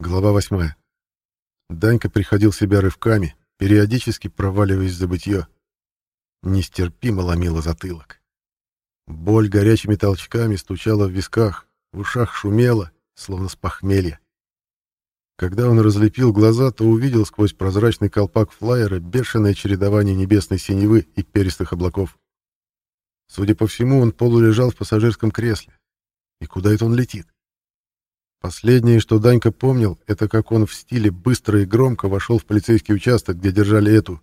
Глава восьмая. Данька приходил в себя рывками, периодически проваливаясь в забытье. Нестерпимо ломило затылок. Боль горячими толчками стучала в висках, в ушах шумела, словно с похмелья. Когда он разлепил глаза, то увидел сквозь прозрачный колпак флайера бешеное чередование небесной синевы и перистых облаков. Судя по всему, он полулежал в пассажирском кресле. И куда это он летит? Последнее, что Данька помнил, это как он в стиле быстро и громко вошел в полицейский участок, где держали эту.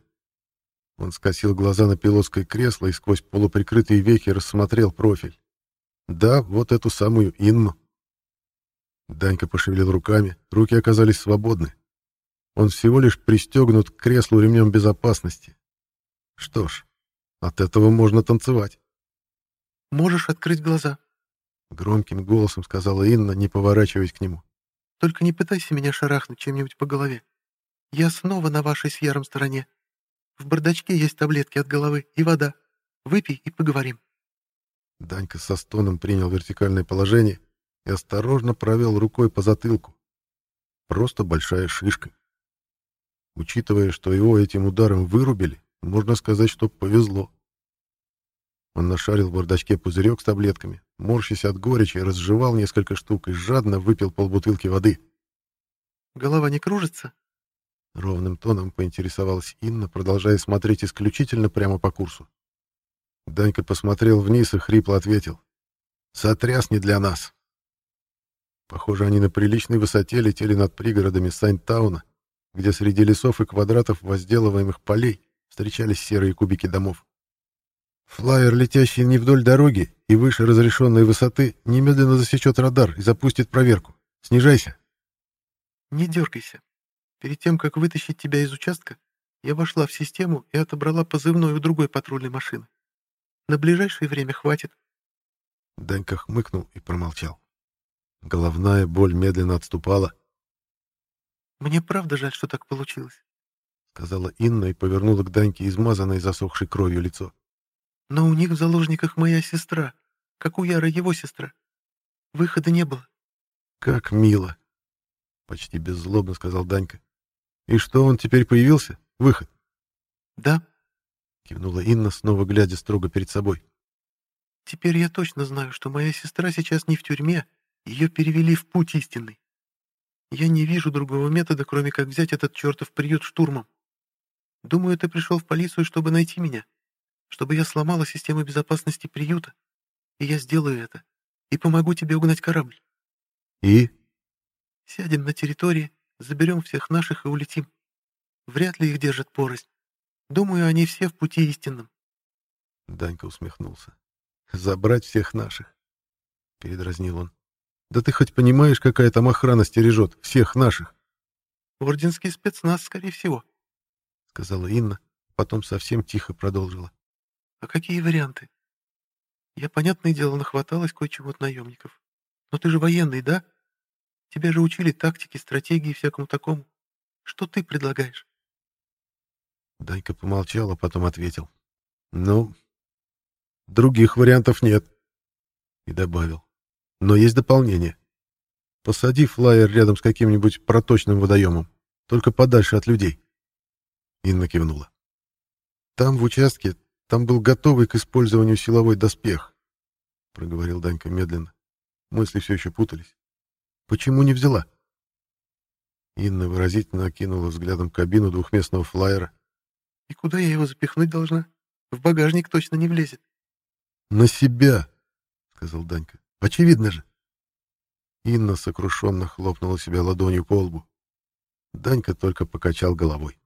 Он скосил глаза на пилотское кресло и сквозь полуприкрытые веки рассмотрел профиль. Да, вот эту самую Инну. Данька пошевелил руками, руки оказались свободны. Он всего лишь пристегнут к креслу ремнем безопасности. Что ж, от этого можно танцевать. «Можешь открыть глаза», Громким голосом сказала Инна, не поворачиваясь к нему. «Только не пытайся меня шарахнуть чем-нибудь по голове. Я снова на вашей с Яром стороне. В бардачке есть таблетки от головы и вода. Выпей и поговорим». Данька со стоном принял вертикальное положение и осторожно провел рукой по затылку. Просто большая шишка. Учитывая, что его этим ударом вырубили, можно сказать, что повезло. Он нашарил в бардачке пузырек с таблетками, морщась от горечи, разжевал несколько штук и жадно выпил полбутылки воды. «Голова не кружится?» Ровным тоном поинтересовалась Инна, продолжая смотреть исключительно прямо по курсу. Данька посмотрел вниз и хрипло ответил. «Сотряс не для нас». Похоже, они на приличной высоте летели над пригородами Сайнтауна, где среди лесов и квадратов возделываемых полей встречались серые кубики домов. Флайер, летящий не вдоль дороги и выше разрешенной высоты, немедленно засечет радар и запустит проверку. Снижайся. Не дергайся. Перед тем, как вытащить тебя из участка, я вошла в систему и отобрала позывной у другой патрульной машины. На ближайшее время хватит. Данька хмыкнул и промолчал. Головная боль медленно отступала. «Мне правда жаль, что так получилось», — сказала Инна и повернула к Даньке измазанное засохшей кровью лицо. Но у них в заложниках моя сестра, как у Яра его сестра. Выхода не было. Как мило, почти беззлобно сказал Данька. И что, он теперь появился? Выход? Да, кивнула Инна, снова глядя строго перед собой. Теперь я точно знаю, что моя сестра сейчас не в тюрьме, ее перевели в путь истинный. Я не вижу другого метода, кроме как взять этот чертов приют штурмом. Думаю, ты пришел в полицию, чтобы найти меня чтобы я сломала систему безопасности приюта. И я сделаю это. И помогу тебе угнать корабль. И? Сядем на территории, заберем всех наших и улетим. Вряд ли их держат порознь. Думаю, они все в пути истинном. Данька усмехнулся. Забрать всех наших. Передразнил он. Да ты хоть понимаешь, какая там охрана стережет всех наших? Орденский спецназ, скорее всего. Сказала Инна, потом совсем тихо продолжила. А какие варианты? Я, понятное дело, нахваталась кое-чего от наемников. Но ты же военный, да? Тебя же учили тактике, стратегии и всякому такому. Что ты предлагаешь? Данька помолчал, а потом ответил. Ну, других вариантов нет. И добавил. Но есть дополнение. Посади флайер рядом с каким-нибудь проточным водоемом, только подальше от людей. Инна кивнула. Там, в участке, там был готовый к использованию силовой доспех, — проговорил Данька медленно. Мысли все еще путались. Почему не взяла? Инна выразительно окинула взглядом кабину двухместного флайера. — И куда я его запихнуть должна? В багажник точно не влезет. — На себя, — сказал Данька. — Очевидно же. Инна сокрушенно хлопнула себя ладонью по лбу. Данька только покачал головой.